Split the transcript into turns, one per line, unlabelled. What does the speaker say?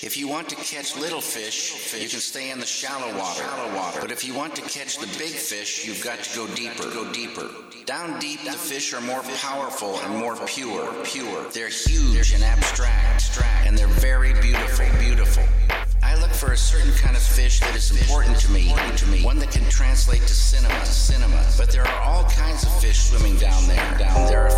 If you want to catch little fish, you can stay in the shallow water. But if you want to catch the big fish, you've got to go deeper. Go deeper. Down deep, the fish are more powerful and more pure. Pure. They're huge and abstract, and they're very beautiful. Beautiful. I look for a certain kind of fish that is important to me. To me, one that can translate to cinema. Cinema. But there are all kinds of fish swimming down there. Down there